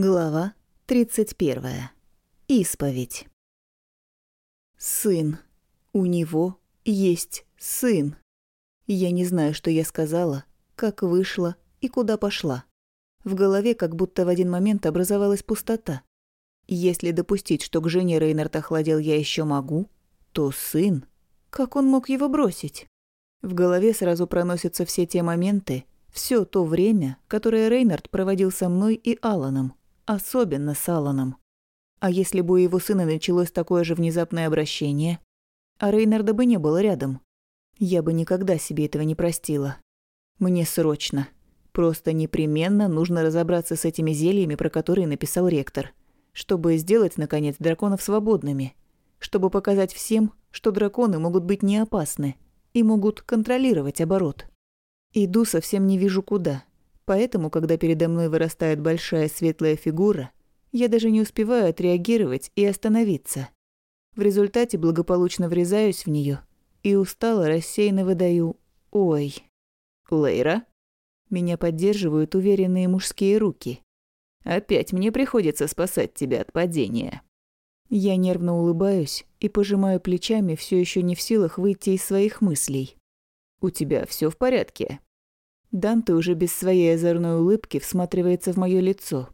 Глава 31. Исповедь. Сын. У него есть сын. Я не знаю, что я сказала, как вышла и куда пошла. В голове как будто в один момент образовалась пустота. Если допустить, что к жене Рейнард охладел я еще могу, то сын... Как он мог его бросить? В голове сразу проносятся все те моменты, все то время, которое Рейнард проводил со мной и Аланом. Особенно с Алланом. А если бы у его сына началось такое же внезапное обращение, а Рейнарда бы не было рядом, я бы никогда себе этого не простила. Мне срочно, просто непременно нужно разобраться с этими зельями, про которые написал ректор, чтобы сделать, наконец, драконов свободными, чтобы показать всем, что драконы могут быть не опасны и могут контролировать оборот. Иду совсем не вижу куда. Поэтому, когда передо мной вырастает большая светлая фигура, я даже не успеваю отреагировать и остановиться. В результате благополучно врезаюсь в нее и устало рассеянно выдаю «Ой». «Лейра?» Меня поддерживают уверенные мужские руки. «Опять мне приходится спасать тебя от падения». Я нервно улыбаюсь и пожимаю плечами, все еще не в силах выйти из своих мыслей. «У тебя все в порядке?» Данте уже без своей озорной улыбки всматривается в моё лицо.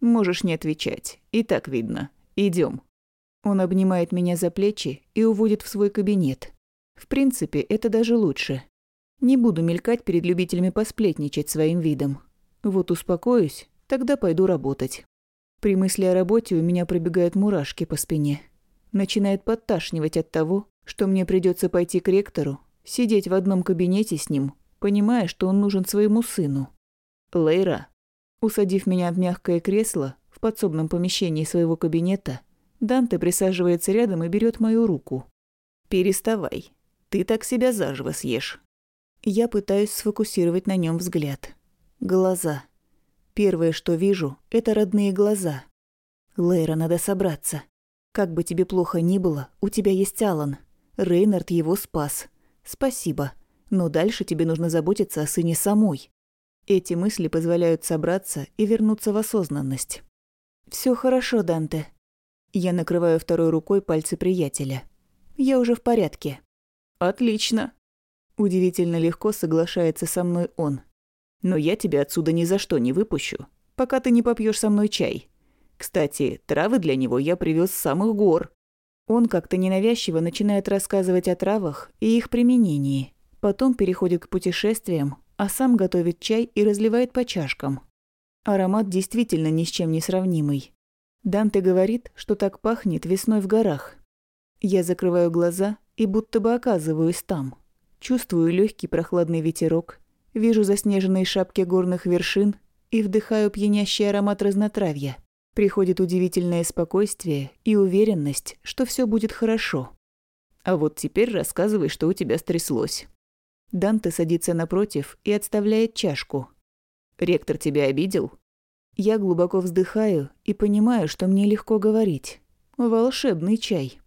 «Можешь не отвечать. И так видно. Идём». Он обнимает меня за плечи и уводит в свой кабинет. В принципе, это даже лучше. Не буду мелькать перед любителями посплетничать своим видом. Вот успокоюсь, тогда пойду работать. При мысли о работе у меня пробегают мурашки по спине. Начинает подташнивать от того, что мне придётся пойти к ректору, сидеть в одном кабинете с ним понимая, что он нужен своему сыну. Лейра, усадив меня в мягкое кресло в подсобном помещении своего кабинета, Данте присаживается рядом и берет мою руку. «Переставай. Ты так себя заживо съешь». Я пытаюсь сфокусировать на нем взгляд. Глаза. Первое, что вижу, это родные глаза. Лейра, надо собраться. Как бы тебе плохо ни было, у тебя есть Алан. Рейнард его спас. Спасибо но дальше тебе нужно заботиться о сыне самой. Эти мысли позволяют собраться и вернуться в осознанность. Все хорошо, Данте. Я накрываю второй рукой пальцы приятеля. Я уже в порядке. Отлично. Удивительно легко соглашается со мной он. Но я тебя отсюда ни за что не выпущу, пока ты не попьешь со мной чай. Кстати, травы для него я привез с самых гор. Он как-то ненавязчиво начинает рассказывать о травах и их применении. Потом переходит к путешествиям, а сам готовит чай и разливает по чашкам. Аромат действительно ни с чем не сравнимый. Данте говорит, что так пахнет весной в горах. Я закрываю глаза и будто бы оказываюсь там. Чувствую легкий прохладный ветерок, вижу заснеженные шапки горных вершин и вдыхаю пьянящий аромат разнотравья. Приходит удивительное спокойствие и уверенность, что все будет хорошо. А вот теперь рассказывай, что у тебя стряслось. Данте садится напротив и отставляет чашку. «Ректор тебя обидел?» Я глубоко вздыхаю и понимаю, что мне легко говорить. Волшебный чай.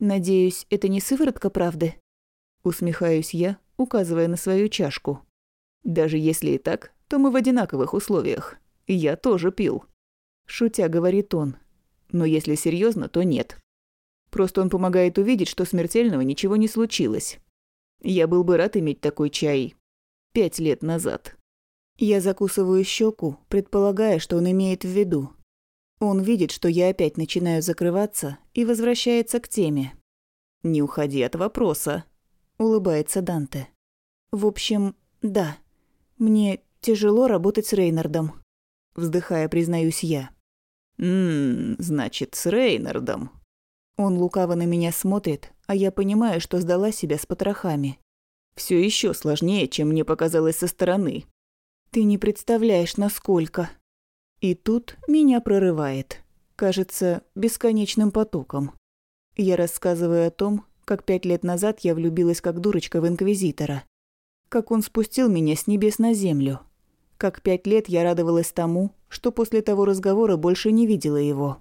Надеюсь, это не сыворотка правды? Усмехаюсь я, указывая на свою чашку. Даже если и так, то мы в одинаковых условиях. Я тоже пил. Шутя говорит он. Но если серьезно, то нет. Просто он помогает увидеть, что смертельного ничего не случилось. Я был бы рад иметь такой чай пять лет назад. Я закусываю щеку, предполагая, что он имеет в виду. Он видит, что я опять начинаю закрываться и возвращается к теме. «Не уходи от вопроса», — улыбается Данте. «В общем, да. Мне тяжело работать с Рейнардом», — вздыхая, признаюсь я. «Ммм, значит, с Рейнардом», он лукаво на меня смотрит, а я понимаю, что сдала себя с потрохами. Все еще сложнее, чем мне показалось со стороны. Ты не представляешь, насколько. И тут меня прорывает. Кажется, бесконечным потоком. Я рассказываю о том, как пять лет назад я влюбилась как дурочка в Инквизитора. Как он спустил меня с небес на землю. Как пять лет я радовалась тому, что после того разговора больше не видела его.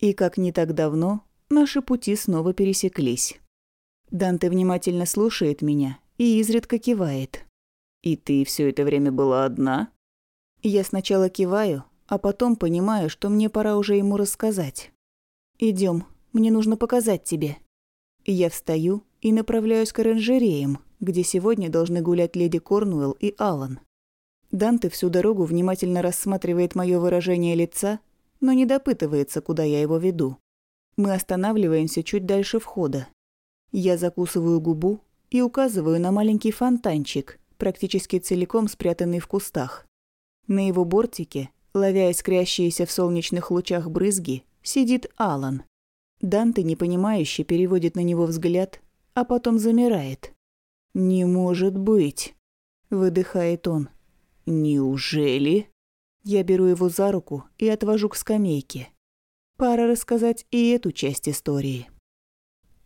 И как не так давно наши пути снова пересеклись. Данте внимательно слушает меня и изредка кивает. «И ты все это время была одна?» Я сначала киваю, а потом понимаю, что мне пора уже ему рассказать. Идем, мне нужно показать тебе. Я встаю и направляюсь к оранжереям, где сегодня должны гулять леди Корнуэлл и Алан. Данте всю дорогу внимательно рассматривает мое выражение лица, но не допытывается, куда я его веду. Мы останавливаемся чуть дальше входа. Я закусываю губу и указываю на маленький фонтанчик, практически целиком спрятанный в кустах. На его бортике, ловя искрящиеся в солнечных лучах брызги, сидит Алан. Данте непонимающе переводит на него взгляд, а потом замирает. «Не может быть!» – выдыхает он. «Неужели?» Я беру его за руку и отвожу к скамейке. Пора рассказать и эту часть истории.